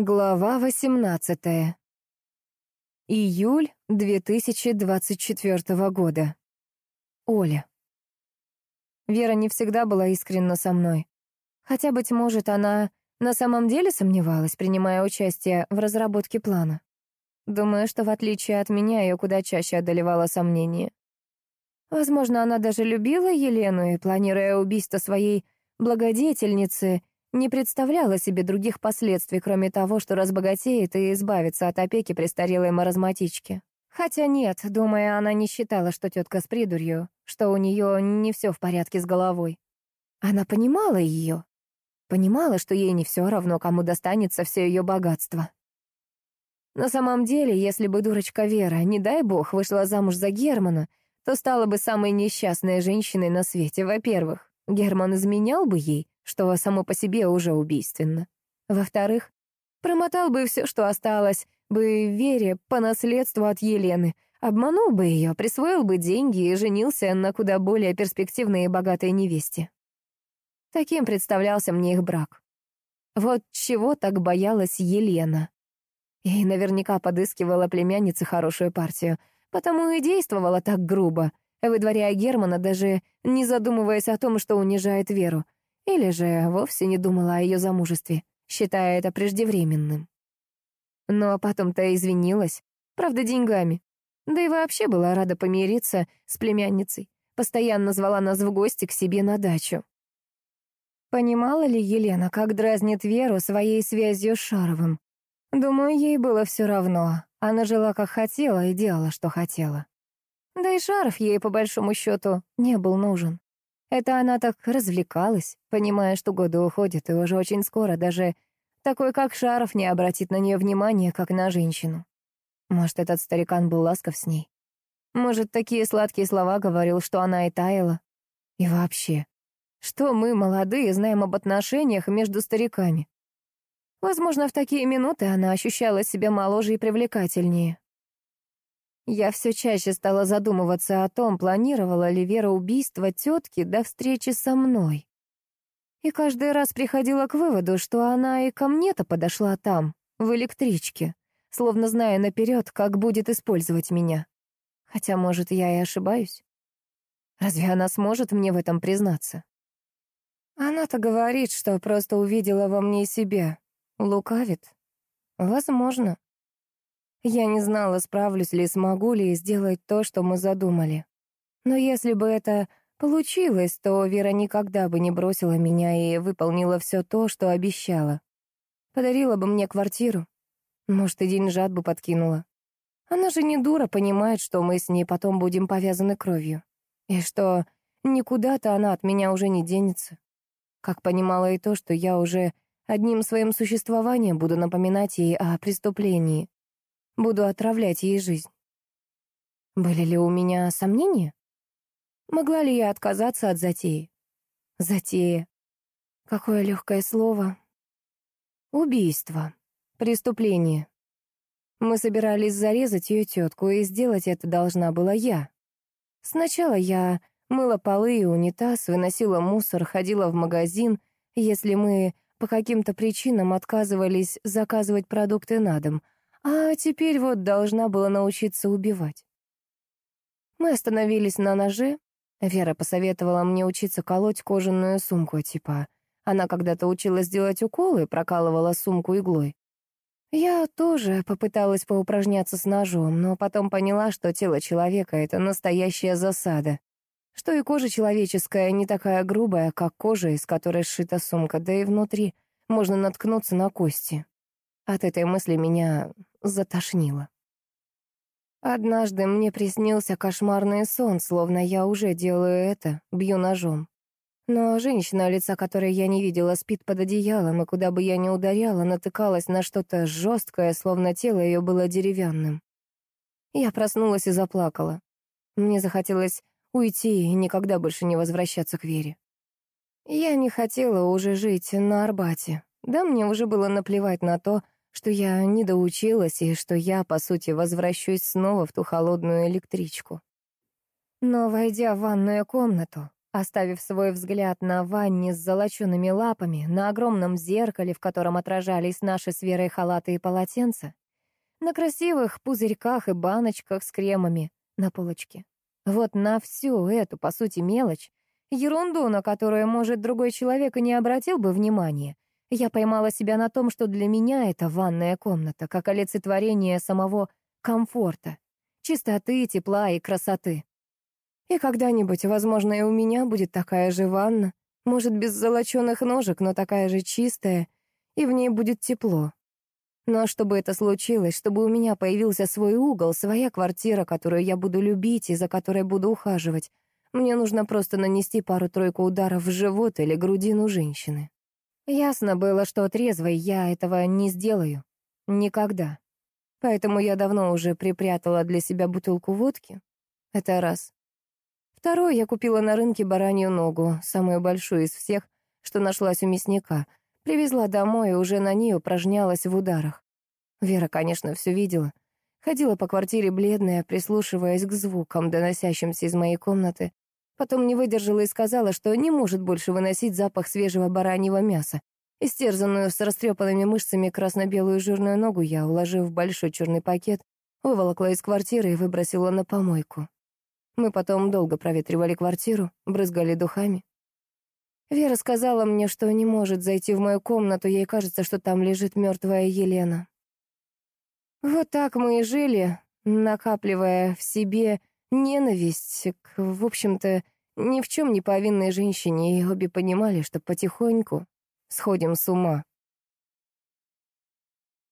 Глава 18. Июль 2024 года. Оля. Вера не всегда была искренна со мной. Хотя, быть может, она на самом деле сомневалась, принимая участие в разработке плана. Думаю, что в отличие от меня, ее куда чаще одолевало сомнение. Возможно, она даже любила Елену и, планируя убийство своей благодетельницы, не представляла себе других последствий, кроме того, что разбогатеет и избавится от опеки престарелой маразматички. Хотя нет, думая, она не считала, что тетка с придурью, что у нее не все в порядке с головой. Она понимала ее. Понимала, что ей не все равно, кому достанется все ее богатство. На самом деле, если бы дурочка Вера, не дай бог, вышла замуж за Германа, то стала бы самой несчастной женщиной на свете, во-первых. Герман изменял бы ей, что само по себе уже убийственно. Во-вторых, промотал бы все, что осталось бы Вере по наследству от Елены, обманул бы ее, присвоил бы деньги и женился на куда более перспективной и богатой невесте. Таким представлялся мне их брак. Вот чего так боялась Елена. И наверняка подыскивала племяннице хорошую партию, потому и действовала так грубо, выдворяя Германа, даже не задумываясь о том, что унижает Веру, или же вовсе не думала о ее замужестве, считая это преждевременным. Но потом-то извинилась, правда, деньгами. Да и вообще была рада помириться с племянницей. Постоянно звала нас в гости к себе на дачу. Понимала ли Елена, как дразнит Веру своей связью с Шаровым? Думаю, ей было все равно. Она жила как хотела и делала, что хотела. Да и Шаров ей, по большому счету, не был нужен. Это она так развлекалась, понимая, что годы уходят, и уже очень скоро даже такой, как Шаров, не обратит на нее внимания, как на женщину. Может, этот старикан был ласков с ней. Может, такие сладкие слова говорил, что она и таяла. И вообще, что мы, молодые, знаем об отношениях между стариками? Возможно, в такие минуты она ощущала себя моложе и привлекательнее. Я все чаще стала задумываться о том, планировала ли Вера убийство тетки до встречи со мной. И каждый раз приходила к выводу, что она и ко мне-то подошла там, в электричке, словно зная наперед, как будет использовать меня. Хотя, может, я и ошибаюсь. Разве она сможет мне в этом признаться? Она-то говорит, что просто увидела во мне себя. Лукавит? Возможно. Я не знала, справлюсь ли, смогу ли сделать то, что мы задумали. Но если бы это получилось, то Вера никогда бы не бросила меня и выполнила все то, что обещала. Подарила бы мне квартиру. Может, и деньжат бы подкинула. Она же не дура, понимает, что мы с ней потом будем повязаны кровью. И что никуда-то она от меня уже не денется. Как понимала и то, что я уже одним своим существованием буду напоминать ей о преступлении, Буду отравлять ей жизнь. Были ли у меня сомнения? Могла ли я отказаться от затеи? Затея. Какое легкое слово. Убийство. Преступление. Мы собирались зарезать ее тетку, и сделать это должна была я. Сначала я мыла полы и унитаз, выносила мусор, ходила в магазин. Если мы по каким-то причинам отказывались заказывать продукты на дом — а теперь вот должна была научиться убивать. Мы остановились на ноже. Вера посоветовала мне учиться колоть кожаную сумку, типа она когда-то училась делать уколы, прокалывала сумку иглой. Я тоже попыталась поупражняться с ножом, но потом поняла, что тело человека — это настоящая засада, что и кожа человеческая не такая грубая, как кожа, из которой сшита сумка, да и внутри можно наткнуться на кости. От этой мысли меня затошнило. Однажды мне приснился кошмарный сон, словно я уже делаю это, бью ножом. Но женщина, лица которой я не видела, спит под одеялом, и куда бы я ни ударяла, натыкалась на что-то жесткое, словно тело ее было деревянным. Я проснулась и заплакала. Мне захотелось уйти и никогда больше не возвращаться к Вере. Я не хотела уже жить на Арбате. Да, мне уже было наплевать на то, что я не доучилась и что я, по сути, возвращусь снова в ту холодную электричку. Но, войдя в ванную комнату, Оставив свой взгляд на ванне с золочеными лапами, на огромном зеркале, в котором отражались наши с Верой халаты и полотенца, на красивых пузырьках и баночках с кремами на полочке. Вот на всю эту, по сути, мелочь, ерунду, на которую, может, другой человек и не обратил бы внимания, я поймала себя на том, что для меня это ванная комната, как олицетворение самого комфорта, чистоты, тепла и красоты. И когда-нибудь, возможно, и у меня будет такая же ванна, может, без золоченых ножек, но такая же чистая, и в ней будет тепло, но чтобы это случилось, чтобы у меня появился свой угол, своя квартира, которую я буду любить и за которой буду ухаживать, мне нужно просто нанести пару-тройку ударов в живот или грудину женщины. Ясно было, что трезвой я этого не сделаю. Никогда. Поэтому я давно уже припрятала для себя бутылку водки. Это раз. Второй, я купила на рынке баранью ногу, самую большую из всех, что нашлась у мясника — Привезла домой и уже на ней упражнялась в ударах. Вера, конечно, все видела. Ходила по квартире бледная, прислушиваясь к звукам, доносящимся из моей комнаты. Потом не выдержала и сказала, что не может больше выносить запах свежего бараньего мяса. Истерзанную с растрепанными мышцами красно-белую жирную ногу я, уложив в большой черный пакет, выволокла из квартиры и выбросила на помойку. Мы потом долго проветривали квартиру, брызгали духами. Вера сказала мне, что не может зайти в мою комнату, ей кажется, что там лежит мертвая Елена. Вот так мы и жили, накапливая в себе ненависть к, в общем-то, ни в чем не повинной женщине, и обе понимали, что потихоньку сходим с ума.